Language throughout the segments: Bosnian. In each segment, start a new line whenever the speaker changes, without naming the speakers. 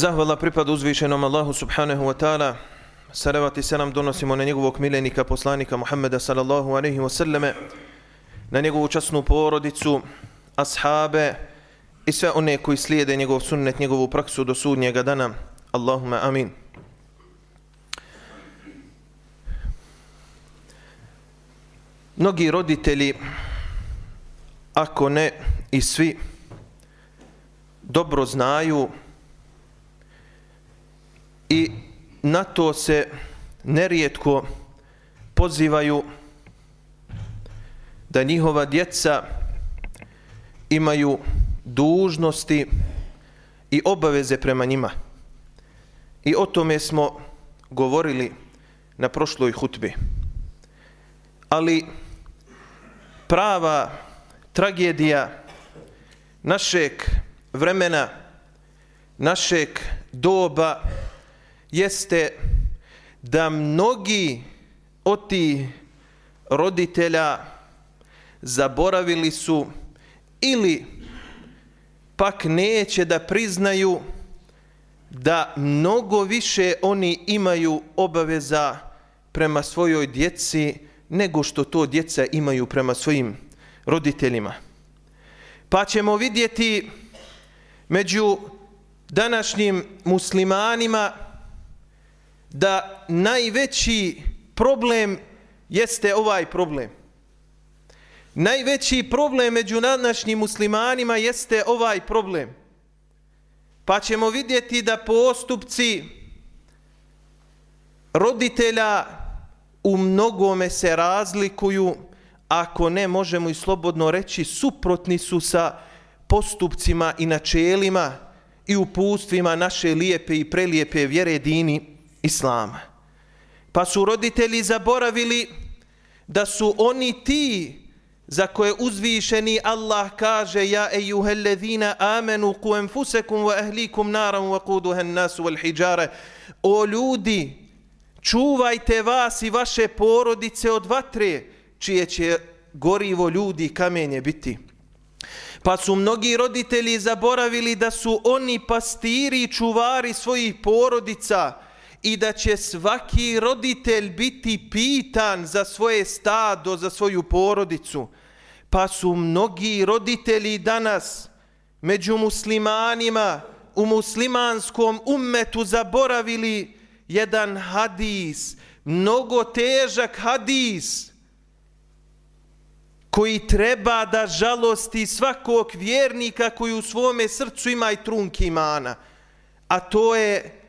Zahvala pripada uzvišenom Allahu subhanahu wa ta'ala. Salavat i selam donosimo na njegovog milenika, poslanika Muhammeda sallallahu alaihi wa sallame, na njegovu časnu porodicu, ashabe i sve one koji slijede njegov sunnet, njegovu praksu do sudnjega dana. Allahumma amin. Mnogi roditelji, ako ne i svi, dobro znaju i na to se nerijetko pozivaju da njihova djeca imaju dužnosti i obaveze prema njima. I o tome smo govorili na prošloj hutbi. Ali prava tragedija našeg vremena, našeg doba, jeste da mnogi od tih roditelja zaboravili su ili pak neće da priznaju da mnogo više oni imaju obaveza prema svojoj djeci nego što to djeca imaju prema svojim roditeljima. Pa ćemo vidjeti među današnjim muslimanima da najveći problem jeste ovaj problem. Najveći problem među današnjim muslimanima jeste ovaj problem. Pa ćemo vidjeti da postupci roditelja u mnogome se razlikuju, ako ne možemo i slobodno reći, suprotni su sa postupcima i načelima i upustvima naše lijepe i prelijepe vjere dini Islama. Pa su roditelji zaboravili da su oni ti za koje uzvišeni Allah kaže ja ejuhellezina amenu ku enfusekum wa ahlikum naram wa kuduhen nasu wal hijjare o ljudi čuvajte vas i vaše porodice od vatre čije će gorivo ljudi kamenje biti pa su mnogi roditelji zaboravili da su oni pastiri i čuvari svojih porodica i da će svaki roditelj biti pitan za svoje stado, za svoju porodicu. Pa su mnogi roditelji danas među muslimanima u muslimanskom ummetu zaboravili jedan hadis, mnogo težak hadis, koji treba da žalosti svakog vjernika koji u svome srcu ima i trunki imana. A to je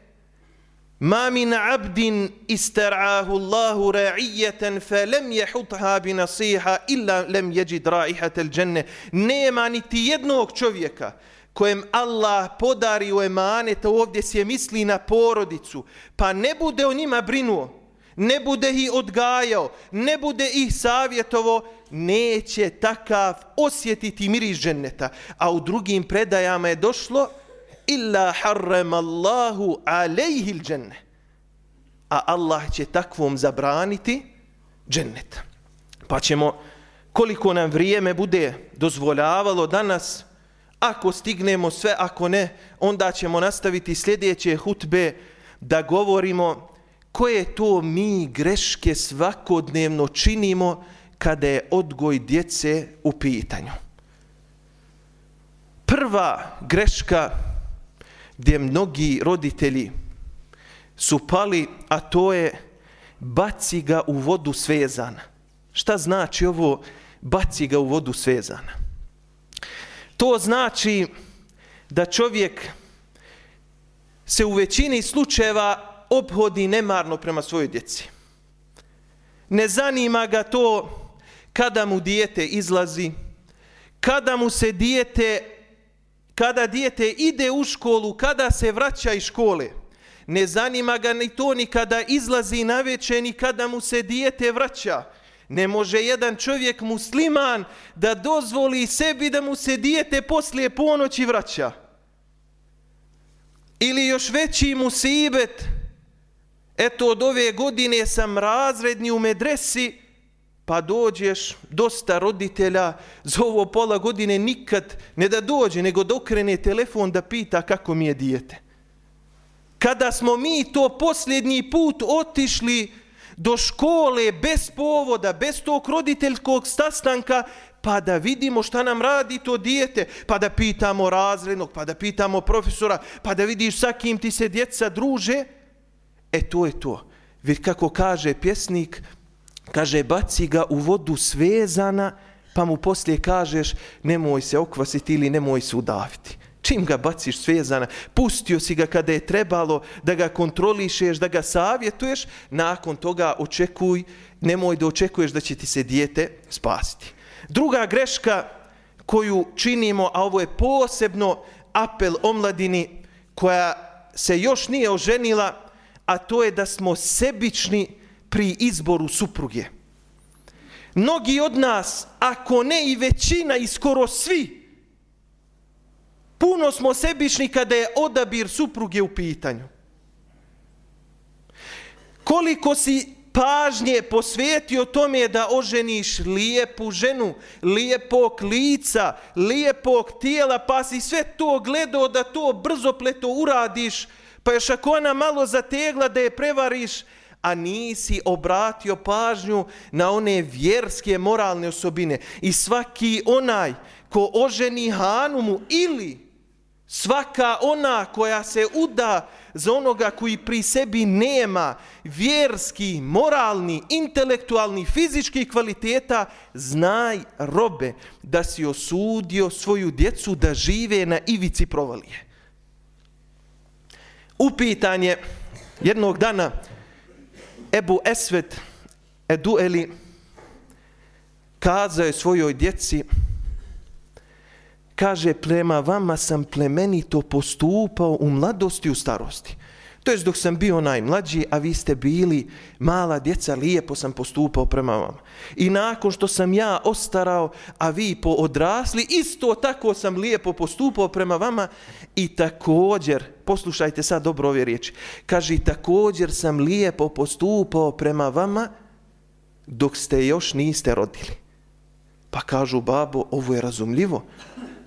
Ma min abdin istar'ahu Allahu ra'iyatan fa lam yahutha bi nasiha illa lam yajid ra'ihatal janna. Nema niti jednog čovjeka kojem Allah podari u emanet, ovdje se misli na porodicu, pa ne bude o njima brinuo, ne bude ih odgajao, ne bude ih savjetovo, neće takav osjetiti miris dženneta. A u drugim predajama je došlo, illa harrama Allahu alejhi dženne. A Allah će takvom zabraniti džennet. Pa ćemo, koliko nam vrijeme bude dozvoljavalo danas, ako stignemo sve, ako ne, onda ćemo nastaviti sljedeće hutbe da govorimo koje to mi greške svakodnevno činimo kada je odgoj djece u pitanju. Prva greška gdje mnogi roditelji su pali, a to je baci ga u vodu svezana. Šta znači ovo baci ga u vodu svezana? To znači da čovjek se u većini slučajeva obhodi nemarno prema svojoj djeci. Ne zanima ga to kada mu dijete izlazi, kada mu se dijete kada dijete ide u školu, kada se vraća iz škole. Ne zanima ga ni to ni kada izlazi na večer, ni kada mu se dijete vraća. Ne može jedan čovjek musliman da dozvoli sebi da mu se dijete poslije ponoći vraća. Ili još veći musibet, eto od ove godine sam razredni u medresi, pa dođeš, dosta roditelja za ovo pola godine nikad ne da dođe, nego da okrene telefon da pita kako mi je dijete. Kada smo mi to posljednji put otišli do škole bez povoda, bez tog roditeljskog sastanka, pa da vidimo šta nam radi to dijete, pa da pitamo razrednog, pa da pitamo profesora, pa da vidiš sa kim ti se djeca druže, e to je to. Vid kako kaže pjesnik, kaže baci ga u vodu svezana, pa mu poslije kažeš nemoj se okvasiti ili nemoj se udaviti. Čim ga baciš svezana, pustio si ga kada je trebalo da ga kontrolišeš, da ga savjetuješ, nakon toga očekuj, nemoj da očekuješ da će ti se dijete spasiti. Druga greška koju činimo, a ovo je posebno apel omladini koja se još nije oženila, a to je da smo sebični pri izboru supruge. Mnogi od nas, ako ne i većina i skoro svi, puno smo sebični kada je odabir supruge u pitanju. Koliko si pažnje posvetio tome da oženiš lijepu ženu, lijepog lica, lijepog tijela, pa si sve to gledao da to brzo pleto uradiš, pa još ako ona malo zategla da je prevariš, a nisi obratio pažnju na one vjerske moralne osobine. I svaki onaj ko oženi Hanumu ili svaka ona koja se uda za onoga koji pri sebi nema vjerski, moralni, intelektualni, fizički kvaliteta, znaj robe da si osudio svoju djecu da žive na ivici provalije. Upitanje jednog dana Ebu Esved Edueli kazao je svojoj djeci kaže prema vama sam plemenito postupao u mladosti i u starosti. To je dok sam bio najmlađi, a vi ste bili mala djeca, lijepo sam postupao prema vama. I nakon što sam ja ostarao, a vi po odrasli, isto tako sam lijepo postupao prema vama i također, poslušajte sad dobro ove riječi, kaže također sam lijepo postupao prema vama dok ste još niste rodili. Pa kažu babo, ovo je razumljivo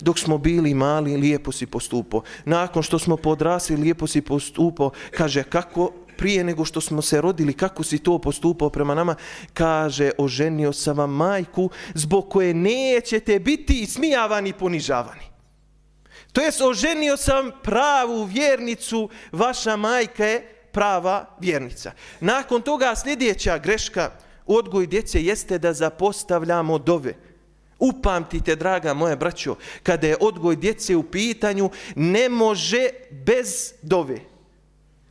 dok smo bili mali, lijepo si postupao. Nakon što smo podrasli, lijepo si postupao. Kaže, kako prije nego što smo se rodili, kako si to postupao prema nama? Kaže, oženio sam vam majku zbog koje nećete biti smijavani i ponižavani. To jest, oženio sam pravu vjernicu, vaša majka je prava vjernica. Nakon toga sljedeća greška u odgoju djece jeste da zapostavljamo dove. Upamtite, draga moja braćo, kada je odgoj djece u pitanju, ne može bez dove.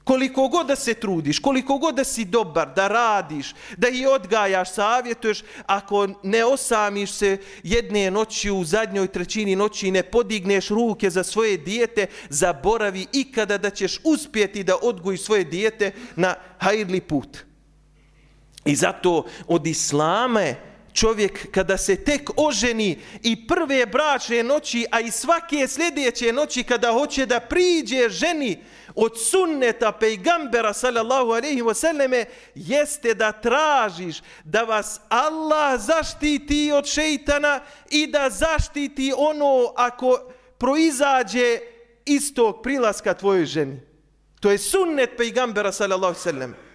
Koliko god da se trudiš, koliko god da si dobar, da radiš, da ih odgajaš, savjetuješ, ako ne osamiš se jedne noći u zadnjoj trećini noći i ne podigneš ruke za svoje dijete, zaboravi ikada da ćeš uspjeti da odgoji svoje dijete na hajrli put. I zato od islama je čovjek kada se tek oženi i prve bračne noći, a i svake sljedeće noći kada hoće da priđe ženi od sunneta pejgambera sallallahu alaihi wasallame, jeste da tražiš da vas Allah zaštiti od šeitana i da zaštiti ono ako proizađe iz tog prilaska tvojoj ženi. To je sunnet pejgambera sallallahu alaihi wasallame.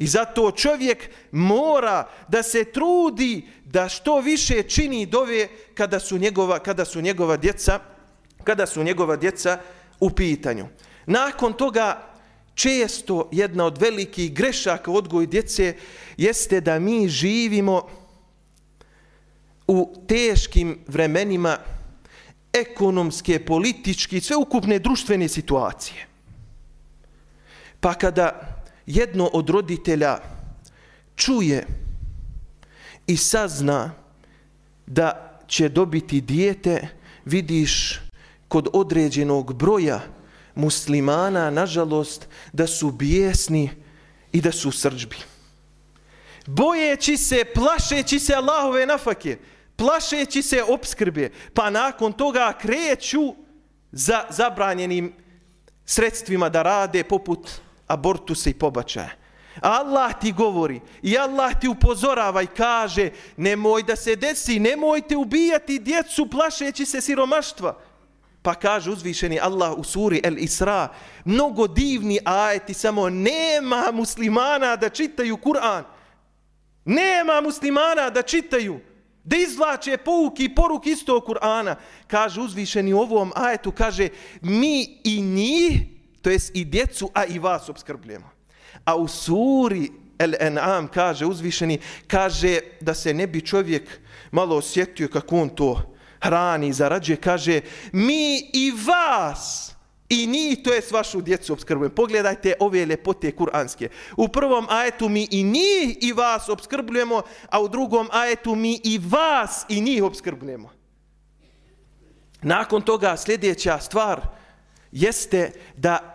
I zato čovjek mora da se trudi da što više čini dove kada su njegova, kada su njegova djeca kada su njegova djeca u pitanju. Nakon toga često jedna od velikih grešaka u odgoju djece jeste da mi živimo u teškim vremenima ekonomske, političke, i sveukupne društvene situacije. Pa kada jedno od roditelja čuje i sazna da će dobiti dijete, vidiš kod određenog broja muslimana, nažalost, da su bijesni i da su srđbi. Bojeći se, plašeći se Allahove nafake, plašeći se obskrbe, pa nakon toga kreću za zabranjenim sredstvima da rade poput abortusa i pobačaja. Allah ti govori i Allah ti upozorava i kaže nemoj da se desi, nemojte ubijati djecu plašeći se siromaštva. Pa kaže uzvišeni Allah u suri El Isra, mnogo divni ajeti, samo nema muslimana da čitaju Kur'an. Nema muslimana da čitaju, da izvlače pouki i poruk isto Kur'ana. Kaže uzvišeni u ovom ajetu, kaže mi i njih, to jest i djecu, a i vas obskrbljujemo. A u suri El En'am kaže uzvišeni, kaže da se ne bi čovjek malo osjetio kako on to hrani i zarađuje, kaže mi i vas i ni to je vašu djecu obskrbljujemo. Pogledajte ove lepote kuranske. U prvom ajetu mi i ni i vas obskrbljujemo, a u drugom ajetu mi i vas i njih obskrbljujemo. Nakon toga sljedeća stvar jeste da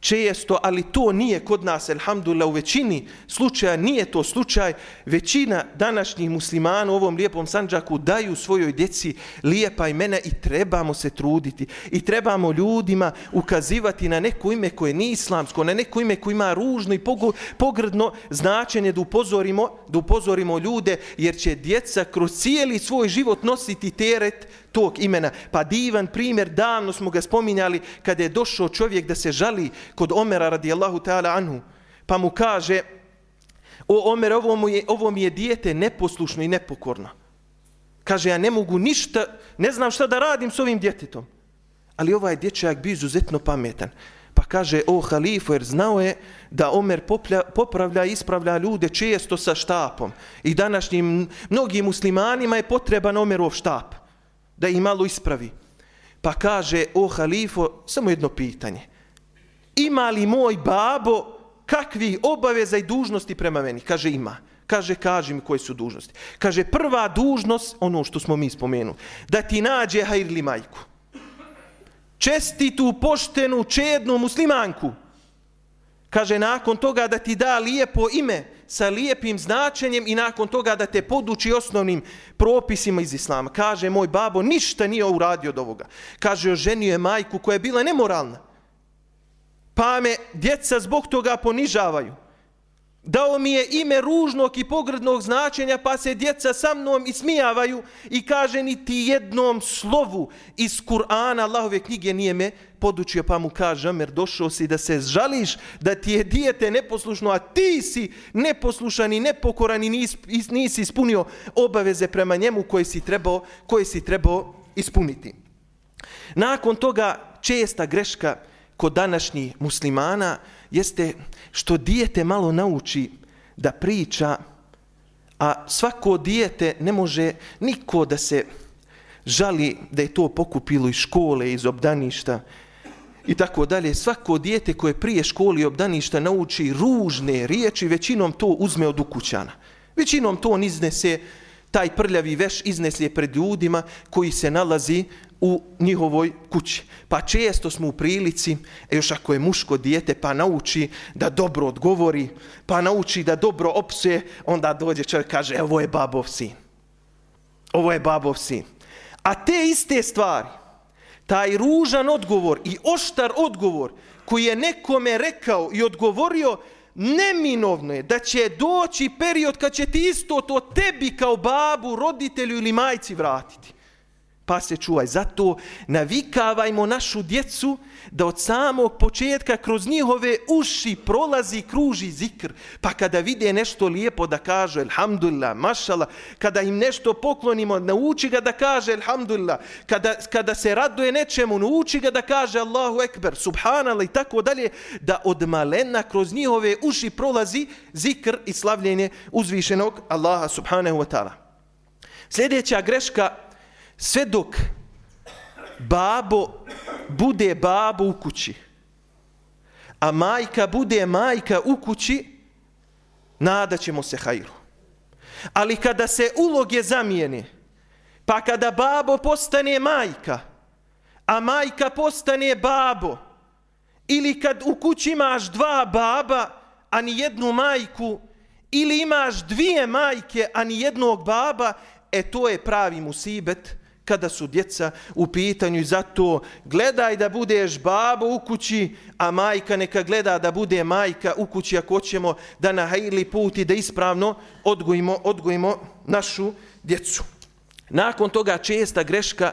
često, ali to nije kod nas, elhamdulillah, u većini slučaja nije to slučaj, većina današnjih muslimana u ovom lijepom sanđaku daju svojoj djeci lijepa imena i trebamo se truditi. I trebamo ljudima ukazivati na neko ime koje nije islamsko, na neko ime koje ima ružno i pogrdno značenje da upozorimo, da upozorimo ljude, jer će djeca kroz cijeli svoj život nositi teret tog imena. Pa divan primjer, davno smo ga spominjali kada je došao čovjek da se žali kod Omera radijallahu ta'ala anhu. Pa mu kaže, o Omer, ovo, mu je, ovo mi je dijete neposlušno i nepokorno. Kaže, ja ne mogu ništa, ne znam šta da radim s ovim djetetom. Ali ovaj dječak bi izuzetno pametan. Pa kaže, o halifu, jer znao je da Omer poplja, popravlja i ispravlja ljude često sa štapom. I današnjim mnogim muslimanima je potreban Omerov štap da i malo ispravi. Pa kaže, o halifo, samo jedno pitanje. Ima li moj babo kakvi obaveza i dužnosti prema meni? Kaže, ima. Kaže, kaži mi koje su dužnosti. Kaže, prva dužnost, ono što smo mi spomenuli, da ti nađe hajrli majku. Čestitu, poštenu, čednu muslimanku. Kaže, nakon toga da ti da lijepo ime, sa lijepim značenjem i nakon toga da te poduči osnovnim propisima iz islama. Kaže, moj babo ništa nije uradio od ovoga. Kaže, oženio je majku koja je bila nemoralna. Pa me djeca zbog toga ponižavaju. Dao mi je ime ružnog i pogrdnog značenja, pa se djeca sa mnom ismijavaju i kaže ni ti jednom slovu iz Kur'ana, Allahove knjige nije me podučio, pa mu kaže, Amer, došao si da se žališ da ti je dijete neposlušno, a ti si neposlušan i nepokoran i nisi, nisi ispunio obaveze prema njemu koje si trebao, koje si trebao ispuniti. Nakon toga česta greška kod današnjih muslimana jeste što dijete malo nauči da priča, a svako dijete ne može niko da se žali da je to pokupilo iz škole, iz obdaništa i tako dalje. Svako dijete koje prije škole i obdaništa nauči ružne riječi, većinom to uzme od ukućana. Većinom to on iznese, taj prljavi veš iznese pred ljudima koji se nalazi u njihovoj kući. Pa često smo u prilici, e još ako je muško dijete, pa nauči da dobro odgovori, pa nauči da dobro opsuje, onda dođe čovjek kaže, e, ovo je babov sin. Ovo je babov sin. A te iste stvari, taj ružan odgovor i oštar odgovor koji je nekome rekao i odgovorio, neminovno je da će doći period kad će ti isto to tebi kao babu, roditelju ili majci vratiti pa se čuvaj. Zato navikavajmo našu djecu da od samog početka kroz njihove uši prolazi kruži zikr. Pa kada vide nešto lijepo da kažu Elhamdulillah, mašala, kada im nešto poklonimo, nauči ga da kaže Elhamdulillah. Kada, kada se raduje nečemu, nauči ga da kaže Allahu Ekber, Subhanallah i tako dalje, da od malena kroz njihove uši prolazi zikr i slavljenje uzvišenog Allaha Subhanahu wa ta'ala. Sljedeća greška sve dok babo bude babo u kući, a majka bude majka u kući, nadaćemo se hajru. Ali kada se uloge zamijene, pa kada babo postane majka, a majka postane babo, ili kad u kući imaš dva baba, a ni jednu majku, ili imaš dvije majke, a ni jednog baba, e to je pravi musibet, kada su djeca u pitanju i zato gledaj da budeš babo u kući, a majka neka gleda da bude majka u kući ako hoćemo da na hajli put i da ispravno odgojimo, odgojimo našu djecu. Nakon toga česta greška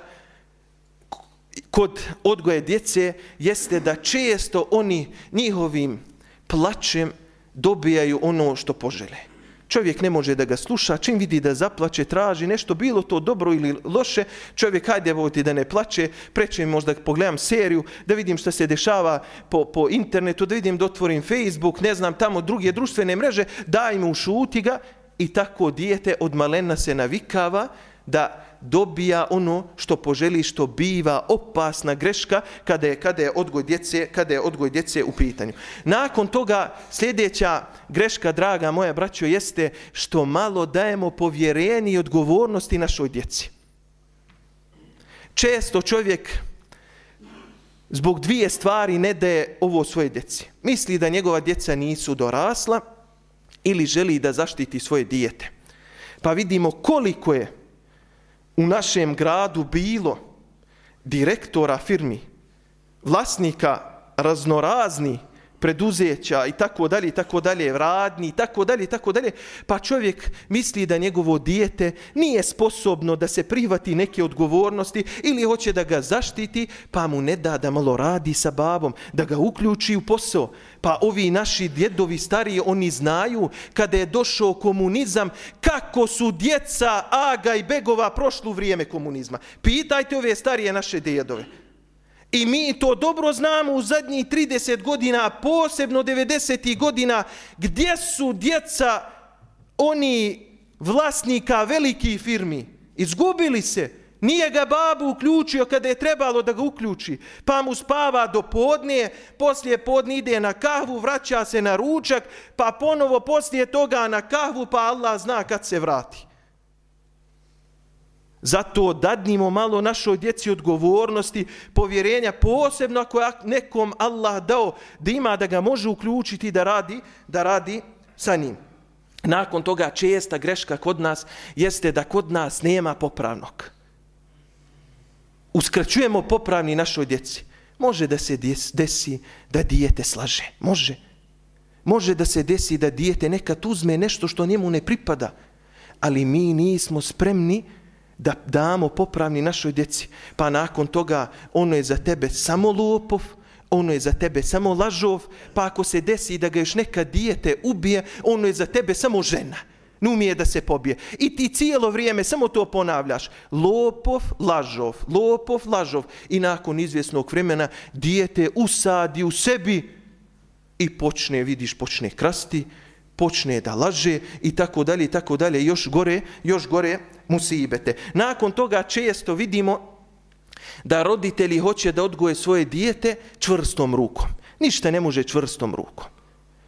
kod odgoje djece jeste da često oni njihovim plaćem dobijaju ono što požele. Čovjek ne može da ga sluša, čim vidi da zaplače, traži nešto, bilo to dobro ili loše, čovjek, hajde voti da ne plače, preče mi možda pogledam seriju, da vidim šta se dešava po, po internetu, da vidim da otvorim Facebook, ne znam, tamo druge društvene mreže, daj mu šuti ga i tako dijete od malena se navikava da dobija ono što poželi što biva opasna greška kada je kada je odgoj djece kada je odgoj djece u pitanju. Nakon toga sljedeća greška draga moja braćo jeste što malo dajemo povjerenje i odgovornosti našoj djeci. Često čovjek zbog dvije stvari ne daje ovo svoje djeci. Misli da njegova djeca nisu dorasla ili želi da zaštiti svoje dijete. Pa vidimo koliko je u našem gradu bilo direktora firmi, vlasnika raznorazni preduzeća i tako dalje i tako dalje, radni i tako dalje i tako dalje, pa čovjek misli da njegovo dijete nije sposobno da se prihvati neke odgovornosti ili hoće da ga zaštiti, pa mu ne da da malo radi sa babom, da ga uključi u posao. Pa ovi naši djedovi stariji, oni znaju kada je došao komunizam, kako su djeca Aga i Begova prošlu vrijeme komunizma. Pitajte ove starije naše djedove. I mi to dobro znamo u zadnjih 30 godina, posebno 90. godina, gdje su djeca oni vlasnika velikih firmi. Izgubili se. Nije ga babu uključio kada je trebalo da ga uključi. Pa mu spava do podne, poslije podne ide na kahvu, vraća se na ručak, pa ponovo poslije toga na kahvu, pa Allah zna kad se vrati. Zato dadnimo malo našoj djeci odgovornosti, povjerenja, posebno ako je nekom Allah dao da ima da ga može uključiti da radi, da radi sa njim. Nakon toga česta greška kod nas jeste da kod nas nema popravnog. Uskraćujemo popravni našoj djeci. Može da se desi da dijete slaže. Može. Može da se desi da dijete nekad uzme nešto što njemu ne pripada. Ali mi nismo spremni da damo popravni našoj djeci. Pa nakon toga ono je za tebe samo lopov, ono je za tebe samo lažov, pa ako se desi da ga još neka dijete ubije, ono je za tebe samo žena. Ne umije da se pobije. I ti cijelo vrijeme samo to ponavljaš. Lopov, lažov, lopov, lažov. I nakon izvjesnog vremena dijete usadi u sebi i počne, vidiš, počne krasti, počne da laže i tako dalje i tako dalje. Još gore, još gore musibete. Nakon toga često vidimo da roditelji hoće da odgoje svoje dijete čvrstom rukom. Ništa ne može čvrstom rukom.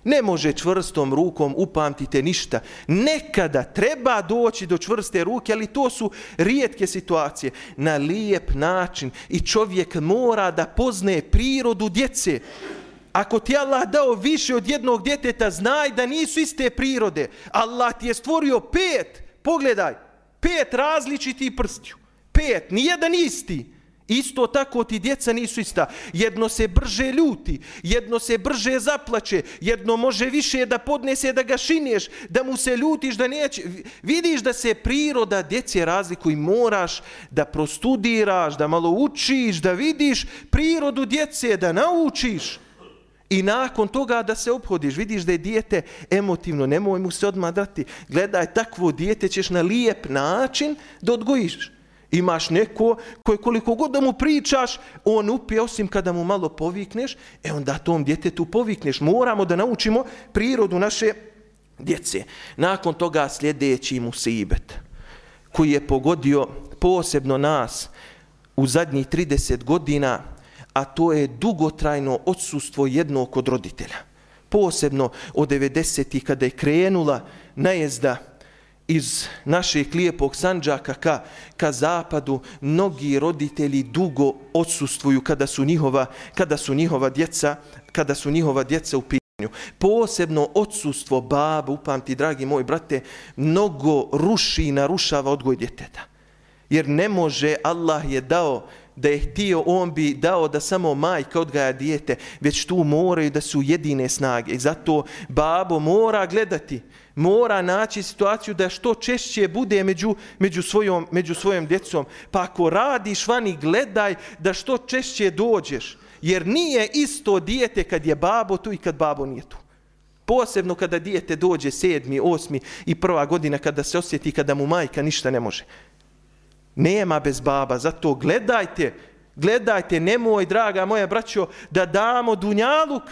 Ne može čvrstom rukom upamtite ništa. Nekada treba doći do čvrste ruke, ali to su rijetke situacije. Na lijep način i čovjek mora da pozne prirodu djece. Ako ti Allah dao više od jednog djeteta, znaj da nisu iste prirode. Allah ti je stvorio pet, pogledaj, pet različiti prstiju. Pet, nijedan isti. Isto tako ti djeca nisu ista. Jedno se brže ljuti, jedno se brže zaplače, jedno može više da podnese da ga šinješ, da mu se ljutiš, da neće. Vidiš da se priroda djece razlikuje. i moraš da prostudiraš, da malo učiš, da vidiš prirodu djece, da naučiš. I nakon toga da se obhodiš, vidiš da je dijete emotivno, nemoj mu se odmah dati. Gledaj, takvo dijete ćeš na lijep način da odgojiš. Imaš neko koje koliko god da mu pričaš, on upije osim kada mu malo povikneš, e onda tom djetetu povikneš. Moramo da naučimo prirodu naše djece. Nakon toga sljedeći mu koji je pogodio posebno nas u zadnjih 30 godina, a to je dugotrajno odsustvo jednog od roditelja. Posebno od 90. kada je krenula najezda iz našeg lijepog sanđaka ka, ka zapadu, mnogi roditelji dugo odsustvuju kada su njihova, kada su njihova djeca, kada su njihova djeca u pitanju. Posebno odsustvo baba, upamti, dragi moji brate, mnogo ruši i narušava odgoj djeteta. Jer ne može, Allah je dao da je htio, on bi dao da samo majka odgaja dijete, već tu moraju da su jedine snage. I zato babo mora gledati, mora naći situaciju da što češće bude među, među, svojom, među svojom djecom. Pa ako radiš vani, gledaj da što češće dođeš. Jer nije isto dijete kad je babo tu i kad babo nije tu. Posebno kada dijete dođe sedmi, osmi i prva godina kada se osjeti kada mu majka ništa ne može. Nema bez baba, zato gledajte, gledajte, nemoj, draga moja braćo, da damo dunjaluk,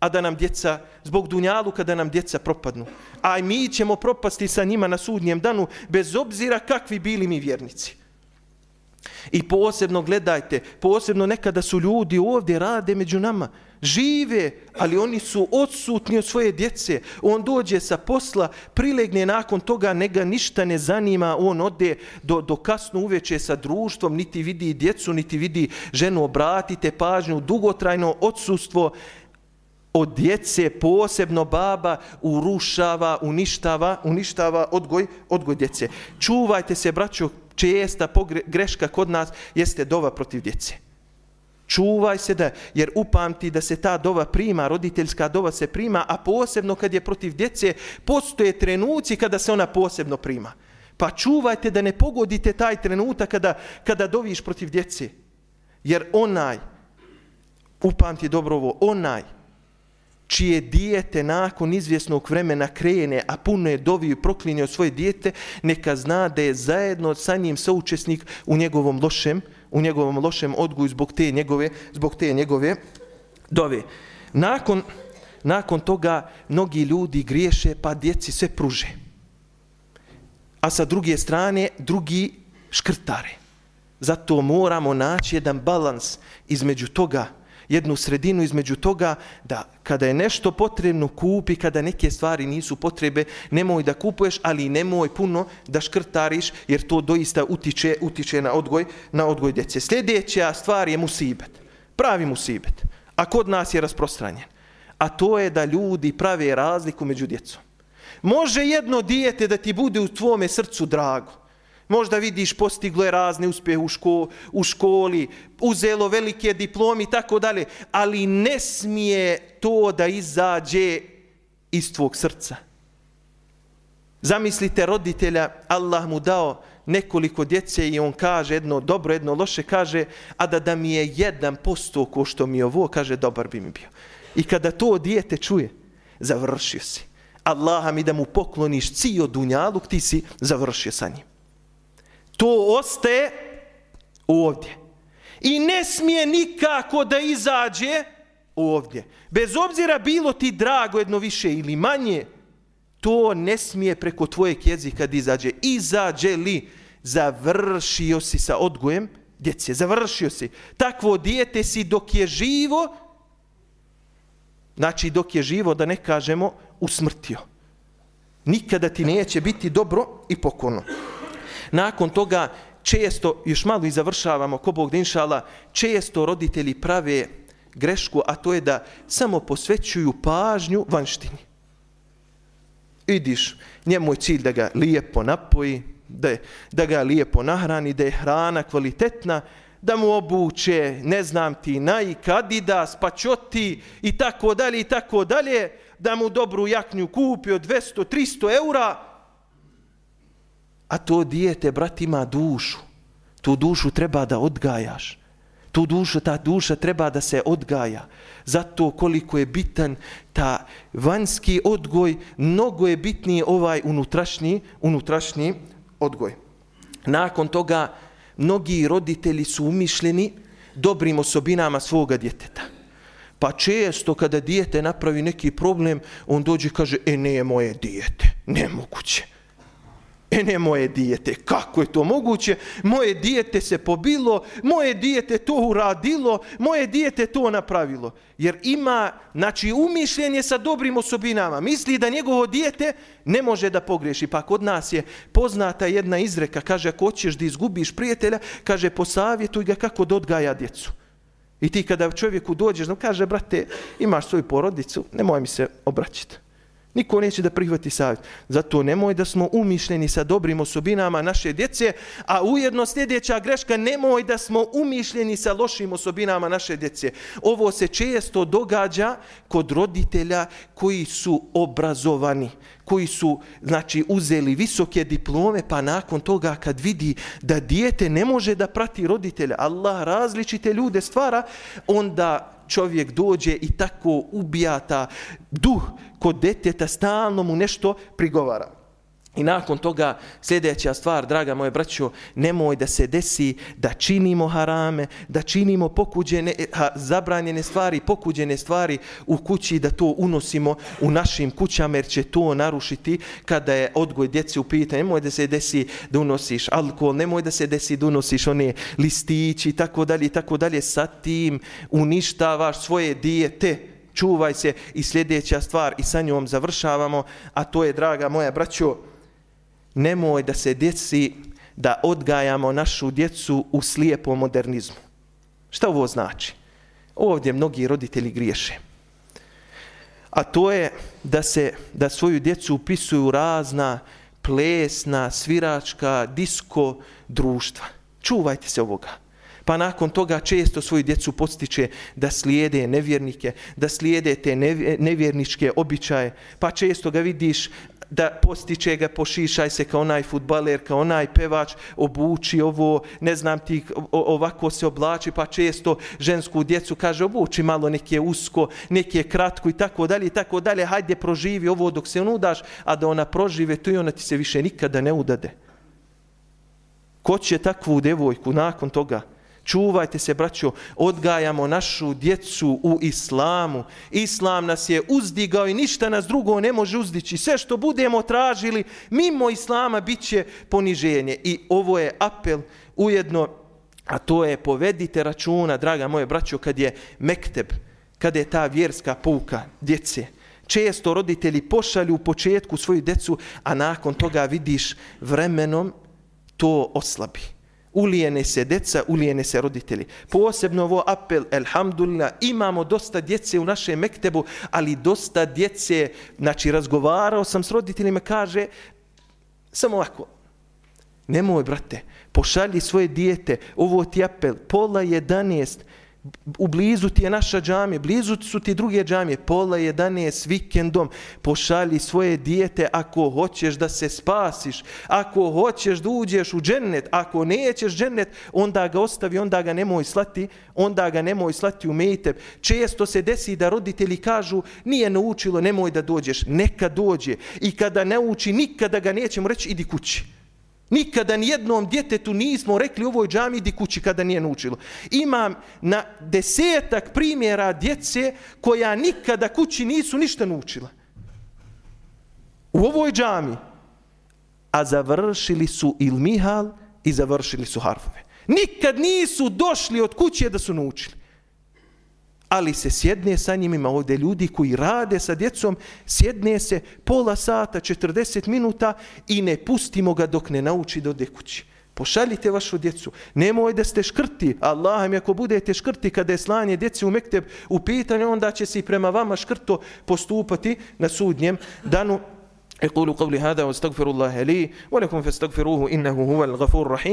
a da nam djeca, zbog dunjaluka da nam djeca propadnu. A mi ćemo propasti sa njima na sudnjem danu, bez obzira kakvi bili mi vjernici. I posebno gledajte, posebno nekada su ljudi ovdje rade među nama, žive, ali oni su odsutni od svoje djece. On dođe sa posla, prilegne nakon toga, nega ništa ne zanima, on ode do, do kasno uveče sa društvom, niti vidi djecu, niti vidi ženu, obratite pažnju, dugotrajno odsustvo od djece, posebno baba, urušava, uništava, uništava odgoj, odgoj djece. Čuvajte se, braćo, česta pogreška kod nas jeste dova protiv djece. Čuvaj se da, jer upamti da se ta dova prima, roditeljska dova se prima, a posebno kad je protiv djece, postoje trenuci kada se ona posebno prima. Pa čuvajte da ne pogodite taj trenutak kada, kada doviš protiv djece. Jer onaj, upamti dobro ovo, onaj čije dijete nakon izvjesnog vremena krene, a puno je dovio i proklinio svoje dijete, neka zna da je zajedno sa njim saučesnik u njegovom lošem, u njegovom lošem odgoju zbog te njegove, zbog te njegove dove. Nakon, nakon toga mnogi ljudi griješe pa djeci sve pruže. A sa druge strane drugi škrtare. Zato moramo naći jedan balans između toga jednu sredinu između toga da kada je nešto potrebno kupi, kada neke stvari nisu potrebe, nemoj da kupuješ, ali nemoj puno da škrtariš, jer to doista utiče, utiče na odgoj na odgoj djece. Sljedeća stvar je musibet. Pravi musibet. A kod nas je rasprostranjen. A to je da ljudi prave razliku među djecom. Može jedno dijete da ti bude u tvome srcu drago. Možda vidiš postiglo je razne uspjehe u, ško, u školi, uzelo velike diplomi i tako dalje, ali ne smije to da izađe iz tvog srca. Zamislite roditelja, Allah mu dao nekoliko djece i on kaže jedno dobro, jedno loše, kaže, a da da mi je jedan posto ko što mi je ovo, kaže, dobar bi mi bio. I kada to dijete čuje, završio si. Allaha mi da mu pokloniš cijo dunjaluk, ti si završio sa njim to ostaje ovdje. I ne smije nikako da izađe ovdje. Bez obzira bilo ti drago jedno više ili manje, to ne smije preko tvojeg jezika da izađe. Izađe li, završio si sa odgojem djece, završio si. Takvo dijete si dok je živo, znači dok je živo, da ne kažemo, usmrtio. Nikada ti neće biti dobro i pokorno. Nakon toga često, još malo i završavamo, ko Bog dinšala, često roditelji prave grešku, a to je da samo posvećuju pažnju vanštini. Idiš, njemu je cilj da ga lijepo napoji, da, je, da ga lijepo nahrani, da je hrana kvalitetna, da mu obuče, ne znam ti, Nike, Adidas, Pačoti i tako dalje i tako dalje, da mu dobru jaknju kupi od 200-300 eura, A to dijete, brat, ima dušu. Tu dušu treba da odgajaš. Tu dušu, ta duša treba da se odgaja. Zato koliko je bitan ta vanjski odgoj, mnogo je bitniji ovaj unutrašnji, unutrašnji odgoj. Nakon toga, mnogi roditelji su umišljeni dobrim osobinama svoga djeteta. Pa često kada dijete napravi neki problem, on dođe i kaže, e ne je moje dijete, nemoguće. E ne moje dijete, kako je to moguće? Moje dijete se pobilo, moje dijete to uradilo, moje dijete to napravilo. Jer ima, znači, umišljenje sa dobrim osobinama. Misli da njegovo dijete ne može da pogreši. Pa kod nas je poznata jedna izreka, kaže, ako hoćeš da izgubiš prijatelja, kaže, posavjetuj ga kako da odgaja djecu. I ti kada čovjeku dođeš, kaže, brate, imaš svoju porodicu, nemoj mi se obraćati. Niko neće da prihvati savjet. Zato nemoj da smo umišljeni sa dobrim osobinama naše djece, a ujedno sljedeća greška, nemoj da smo umišljeni sa lošim osobinama naše djece. Ovo se često događa kod roditelja koji su obrazovani, koji su znači uzeli visoke diplome, pa nakon toga kad vidi da dijete ne može da prati roditelja, Allah različite ljude stvara, onda čovjek dođe i tako ubijata duh kod deteta, stalno mu nešto prigovara. I nakon toga sljedeća stvar, draga moje braćo, nemoj da se desi da činimo harame, da činimo pokuđene, ha, zabranjene stvari, pokuđene stvari u kući, da to unosimo u našim kućama jer će to narušiti kada je odgoj djece u pitanju. Nemoj da se desi da unosiš alkohol, nemoj da se desi da unosiš one listići i tako dalje i tako dalje. Sa tim uništavaš svoje dijete, čuvaj se i sljedeća stvar i sa njom završavamo, a to je, draga moja braćo, nemoj da se djeci da odgajamo našu djecu u slijepom modernizmu. Šta ovo znači? Ovdje mnogi roditelji griješe. A to je da se da svoju djecu upisuju razna plesna, sviračka, disko društva. Čuvajte se ovoga. Pa nakon toga često svoju djecu postiče da slijede nevjernike, da slijede te nevjerničke običaje. Pa često ga vidiš da postiče ga, pošišaj se kao onaj futbaler, kao onaj pevač, obuči ovo, ne znam ti, ovako se oblači, pa često žensku djecu kaže obuči malo neke usko, neke kratko i tako dalje i tako dalje, hajde proživi ovo dok se unudaš, a da ona prožive to i ona ti se više nikada ne udade. Ko će takvu devojku nakon toga? Čuvajte se, braćo, odgajamo našu djecu u islamu. Islam nas je uzdigao i ništa nas drugo ne može uzdići. Sve što budemo tražili mimo islama bit će poniženje. I ovo je apel ujedno, a to je povedite računa, draga moje braćo, kad je mekteb, kad je ta vjerska pouka djece. Često roditelji pošalju u početku svoju djecu, a nakon toga vidiš vremenom to oslabi ulijene se deca, ulijene se roditelji. Posebno ovo apel, elhamdulillah, imamo dosta djece u našem mektebu, ali dosta djece, znači razgovarao sam s roditeljima, kaže, samo ovako, nemoj brate, pošalji svoje dijete, ovo ti apel, pola jedanest, u blizu ti je naša džamija, blizu su ti druge džamije, pola jedane s vikendom, pošalji svoje dijete ako hoćeš da se spasiš, ako hoćeš da uđeš u džennet, ako nećeš džennet, onda ga ostavi, onda ga nemoj slati, onda ga nemoj slati u mejteb. Često se desi da roditelji kažu, nije naučilo, nemoj da dođeš, neka dođe. I kada ne uči, nikada ga nećemo reći, idi kući. Nikada ni jednom djetetu nismo rekli u ovoj džami di kući kada nije naučilo. Imam na desetak primjera djece koja nikada kući nisu ništa naučila. U ovoj džami. A završili su ilmihal i završili su harfove. Nikad nisu došli od kuće da su naučili ali se sjedne sa njim, ima ovdje ljudi koji rade sa djecom, sjedne se pola sata, 40 minuta i ne pustimo ga dok ne nauči do dekući. Pošaljite vašu djecu. Nemoj da ste škrti. Allah mi ako budete škrti kada je slanje djece u Mekteb u pitanju, onda će se i prema vama škrto postupati na sudnjem danu. اقولوا قولي هذا واستغفر الله لي ولكم فاستغفروه انه هو الغفور الرحيم